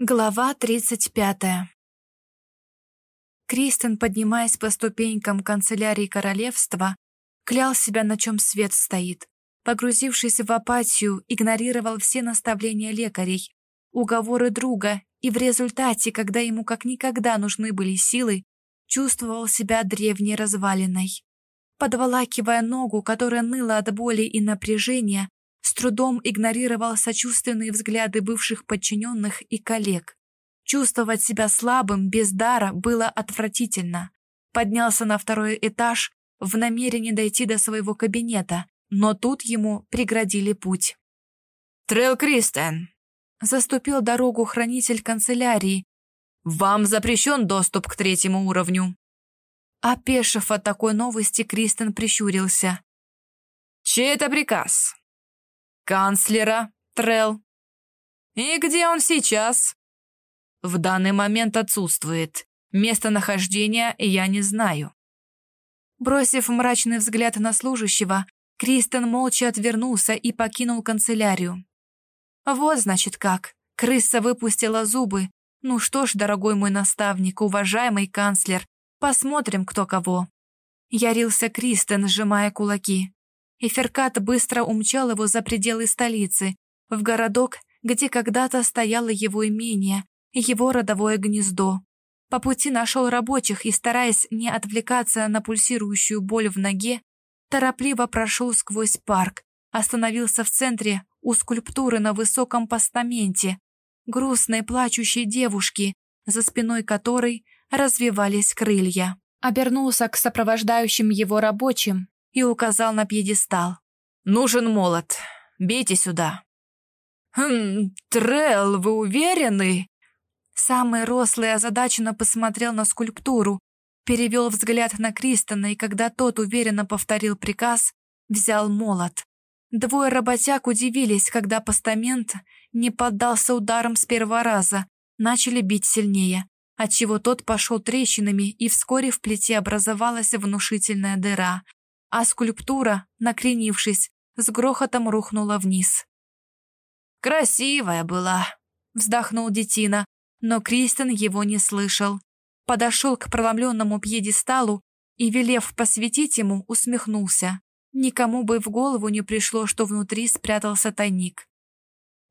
Глава 35 Кристен, поднимаясь по ступенькам канцелярии королевства, клял себя, на чем свет стоит. Погрузившись в апатию, игнорировал все наставления лекарей, уговоры друга, и в результате, когда ему как никогда нужны были силы, чувствовал себя древней развалиной. Подволакивая ногу, которая ныла от боли и напряжения, с трудом игнорировал сочувственные взгляды бывших подчиненных и коллег. Чувствовать себя слабым, без дара, было отвратительно. Поднялся на второй этаж в намерении дойти до своего кабинета, но тут ему преградили путь. «Трелл Кристен!» Заступил дорогу хранитель канцелярии. «Вам запрещен доступ к третьему уровню». Опешив от такой новости, Кристен прищурился. «Чей это приказ?» Канцлера Трелл. И где он сейчас? В данный момент отсутствует. Местонахождения я не знаю. Бросив мрачный взгляд на служащего, Кристен молча отвернулся и покинул канцелярию. Вот, значит, как. Крыса выпустила зубы. Ну что ж, дорогой мой наставник, уважаемый канцлер, посмотрим, кто кого. Ярился Кристен, сжимая кулаки и Феркат быстро умчал его за пределы столицы, в городок, где когда-то стояло его имение, его родовое гнездо. По пути нашел рабочих и, стараясь не отвлекаться на пульсирующую боль в ноге, торопливо прошел сквозь парк, остановился в центре у скульптуры на высоком постаменте, грустной плачущей девушки, за спиной которой развивались крылья. Обернулся к сопровождающим его рабочим и указал на пьедестал. «Нужен молот. Бейте сюда». «Хм, Трелл, вы уверены?» Самый рослый озадаченно посмотрел на скульптуру, перевел взгляд на Кристона, и когда тот уверенно повторил приказ, взял молот. Двое работяг удивились, когда постамент не поддался ударам с первого раза, начали бить сильнее, отчего тот пошел трещинами, и вскоре в плите образовалась внушительная дыра, а скульптура, накренившись, с грохотом рухнула вниз. «Красивая была», — вздохнул Детина, но Кристен его не слышал. Подошел к проломленному пьедесталу и, велев посветить ему, усмехнулся. Никому бы в голову не пришло, что внутри спрятался тайник.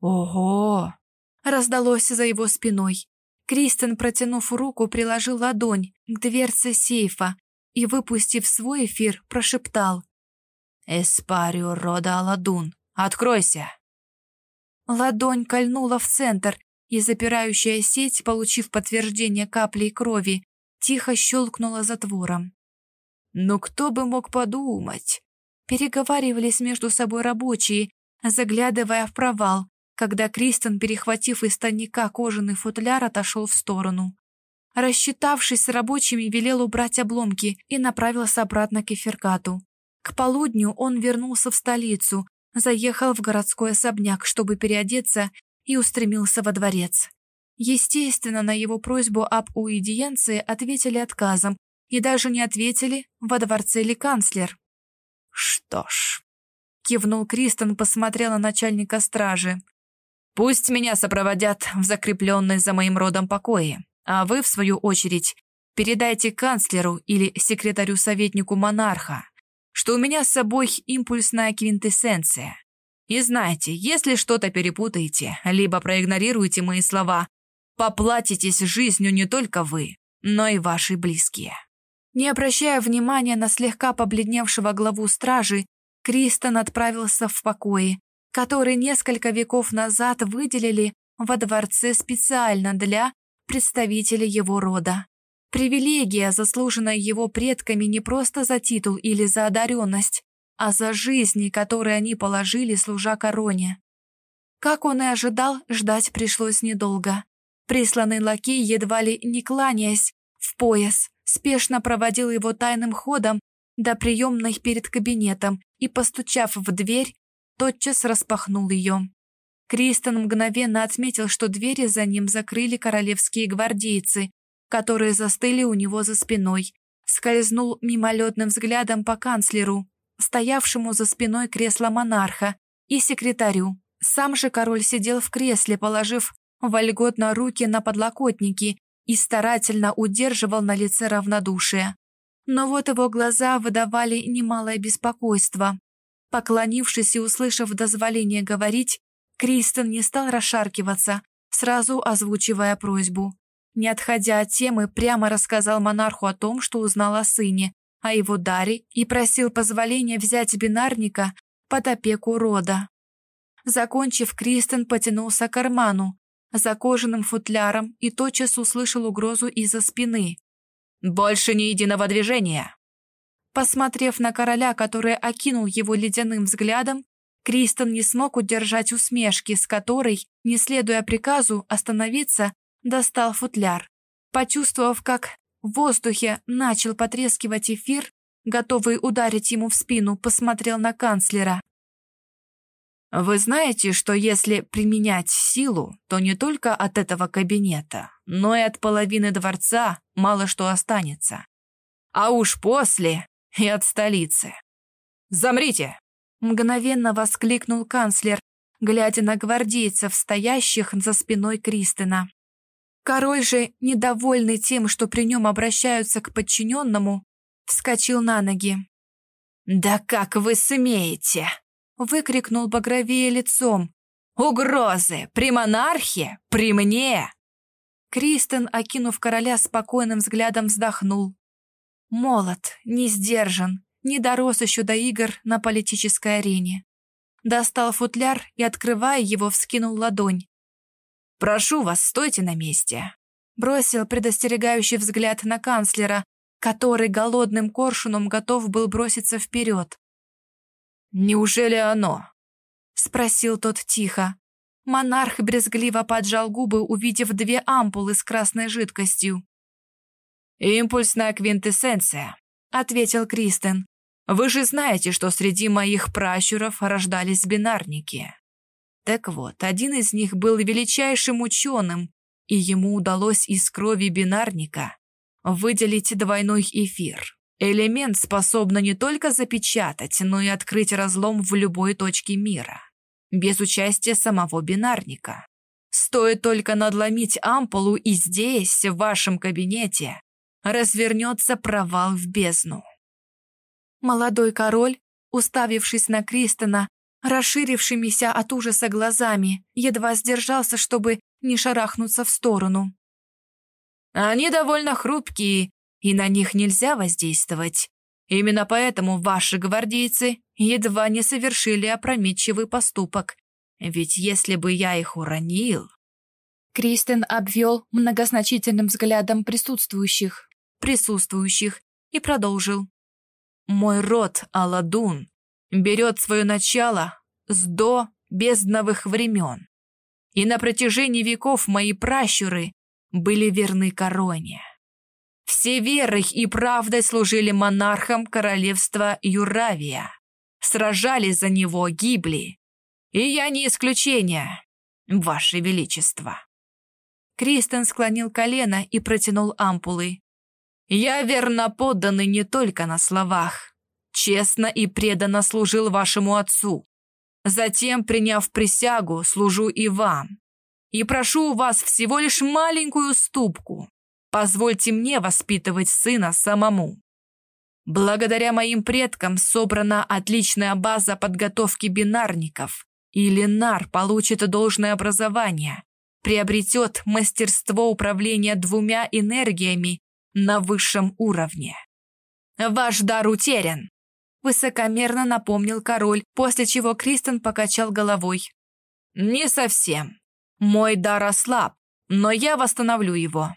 «Ого!» — раздалось за его спиной. Кристен, протянув руку, приложил ладонь к дверце сейфа и, выпустив свой эфир, прошептал «Эспарио рода Аладун, откройся!» Ладонь кольнула в центр, и запирающая сеть, получив подтверждение каплей крови, тихо щелкнула затвором. «Ну кто бы мог подумать?» Переговаривались между собой рабочие, заглядывая в провал, когда Кристен, перехватив из тайника кожаный футляр, отошел в сторону. Рассчитавшись с рабочими, велел убрать обломки и направился обратно к Эфиркату. К полудню он вернулся в столицу, заехал в городской особняк, чтобы переодеться, и устремился во дворец. Естественно, на его просьбу об уидиенции ответили отказом, и даже не ответили, во дворце ли канцлер. «Что ж», — кивнул Кристен, посмотрел на начальника стражи. «Пусть меня сопроводят в закрепленной за моим родом покое. А вы, в свою очередь, передайте канцлеру или секретарю-советнику монарха, что у меня с собой импульсная квинтэссенция. И знайте, если что-то перепутаете, либо проигнорируете мои слова, поплатитесь жизнью не только вы, но и ваши близкие». Не обращая внимания на слегка побледневшего главу стражи, Кристон отправился в покои, которые несколько веков назад выделили во дворце специально для представителя его рода. Привилегия, заслуженная его предками не просто за титул или за одаренность, а за жизни, которые они положили, служа короне. Как он и ожидал, ждать пришлось недолго. Присланный лакей, едва ли не кланяясь, в пояс, спешно проводил его тайным ходом до приемной перед кабинетом и, постучав в дверь, тотчас распахнул ее. Кристен мгновенно отметил, что двери за ним закрыли королевские гвардейцы, которые застыли у него за спиной. Скользнул мимолетным взглядом по канцлеру, стоявшему за спиной кресла монарха, и секретарю. Сам же король сидел в кресле, положив вольготно руки на подлокотники и старательно удерживал на лице равнодушие. Но вот его глаза выдавали немалое беспокойство. Поклонившись и услышав дозволение говорить, Кристен не стал расшаркиваться, сразу озвучивая просьбу. Не отходя от темы, прямо рассказал монарху о том, что узнал о сыне, о его даре и просил позволения взять бинарника под опеку рода. Закончив, Кристен потянулся к карману за кожаным футляром и тотчас услышал угрозу из-за спины. «Больше ни единого движения!» Посмотрев на короля, который окинул его ледяным взглядом, Кристен не смог удержать усмешки, с которой, не следуя приказу остановиться, достал футляр. Почувствовав, как в воздухе начал потрескивать эфир, готовый ударить ему в спину, посмотрел на канцлера. «Вы знаете, что если применять силу, то не только от этого кабинета, но и от половины дворца мало что останется. А уж после и от столицы. Замрите!» Мгновенно воскликнул канцлер, глядя на гвардейцев, стоящих за спиной Кристина. Король же, недовольный тем, что при нем обращаются к подчиненному, вскочил на ноги. «Да как вы смеете!» — выкрикнул багровее лицом. «Угрозы! При монархе! При мне!» Кристен, окинув короля спокойным взглядом, вздохнул. Молод, не сдержан, не дорос еще до игр на политической арене. Достал футляр и, открывая его, вскинул ладонь. «Прошу вас, стойте на месте!» Бросил предостерегающий взгляд на канцлера, который голодным коршуном готов был броситься вперед. «Неужели оно?» Спросил тот тихо. Монарх брезгливо поджал губы, увидев две ампулы с красной жидкостью. «Импульсная квинтэссенция», — ответил Кристен. «Вы же знаете, что среди моих пращуров рождались бинарники. Так вот, один из них был величайшим ученым, и ему удалось из крови бинарника выделить двойной эфир. Элемент способен не только запечатать, но и открыть разлом в любой точке мира, без участия самого бинарника. Стоит только надломить ампулу, и здесь, в вашем кабинете, развернется провал в бездну. Молодой король, уставившись на Кристона, расширившимися от ужаса глазами, едва сдержался, чтобы не шарахнуться в сторону. «Они довольно хрупкие, и на них нельзя воздействовать. Именно поэтому ваши гвардейцы едва не совершили опрометчивый поступок. Ведь если бы я их уронил...» Кристен обвел многозначительным взглядом присутствующих, присутствующих и продолжил. «Мой род, Аладун, берет свое начало с до бездновых времен. И на протяжении веков мои пращуры были верны короне. Все верой и правдой служили монархам королевства Юравия, сражались за него, гибли. И я не исключение, ваше величество. Кристен склонил колено и протянул ампулы. «Я верно подданный не только на словах, честно и преданно служил вашему отцу. Затем, приняв присягу, служу и вам. И прошу у вас всего лишь маленькую ступку. Позвольте мне воспитывать сына самому. Благодаря моим предкам собрана отличная база подготовки бинарников, и Ленар получит должное образование, приобретет мастерство управления двумя энергиями на высшем уровне. Ваш дар утерян, Высокомерно напомнил король, после чего Кристен покачал головой. «Не совсем. Мой дар ослаб, но я восстановлю его».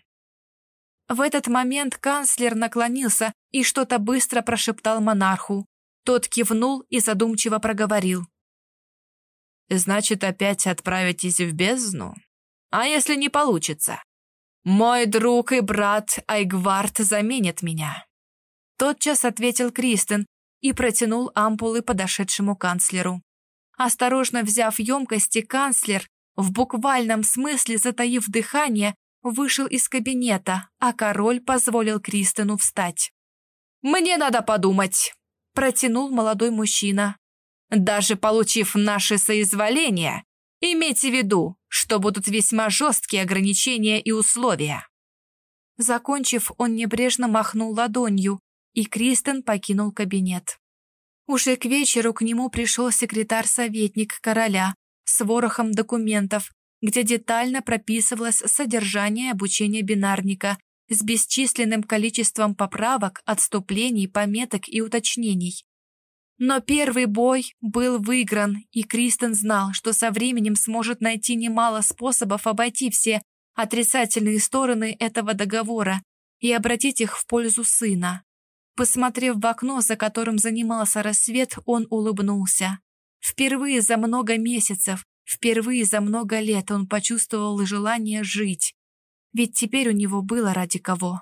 В этот момент канцлер наклонился и что-то быстро прошептал монарху. Тот кивнул и задумчиво проговорил. «Значит, опять отправитесь в бездну? А если не получится? Мой друг и брат Айгвард заменят меня». Тотчас ответил Кристен, и протянул ампулы подошедшему канцлеру. Осторожно взяв емкости, канцлер, в буквальном смысле затаив дыхание, вышел из кабинета, а король позволил Кристину встать. «Мне надо подумать», – протянул молодой мужчина. «Даже получив наше соизволение, имейте в виду, что будут весьма жесткие ограничения и условия. Закончив, он небрежно махнул ладонью, и Кристен покинул кабинет. Уже к вечеру к нему пришел секретарь-советник короля с ворохом документов, где детально прописывалось содержание обучения бинарника с бесчисленным количеством поправок, отступлений, пометок и уточнений. Но первый бой был выигран, и Кристен знал, что со временем сможет найти немало способов обойти все отрицательные стороны этого договора и обратить их в пользу сына. Посмотрев в окно, за которым занимался рассвет, он улыбнулся. Впервые за много месяцев, впервые за много лет он почувствовал желание жить. Ведь теперь у него было ради кого.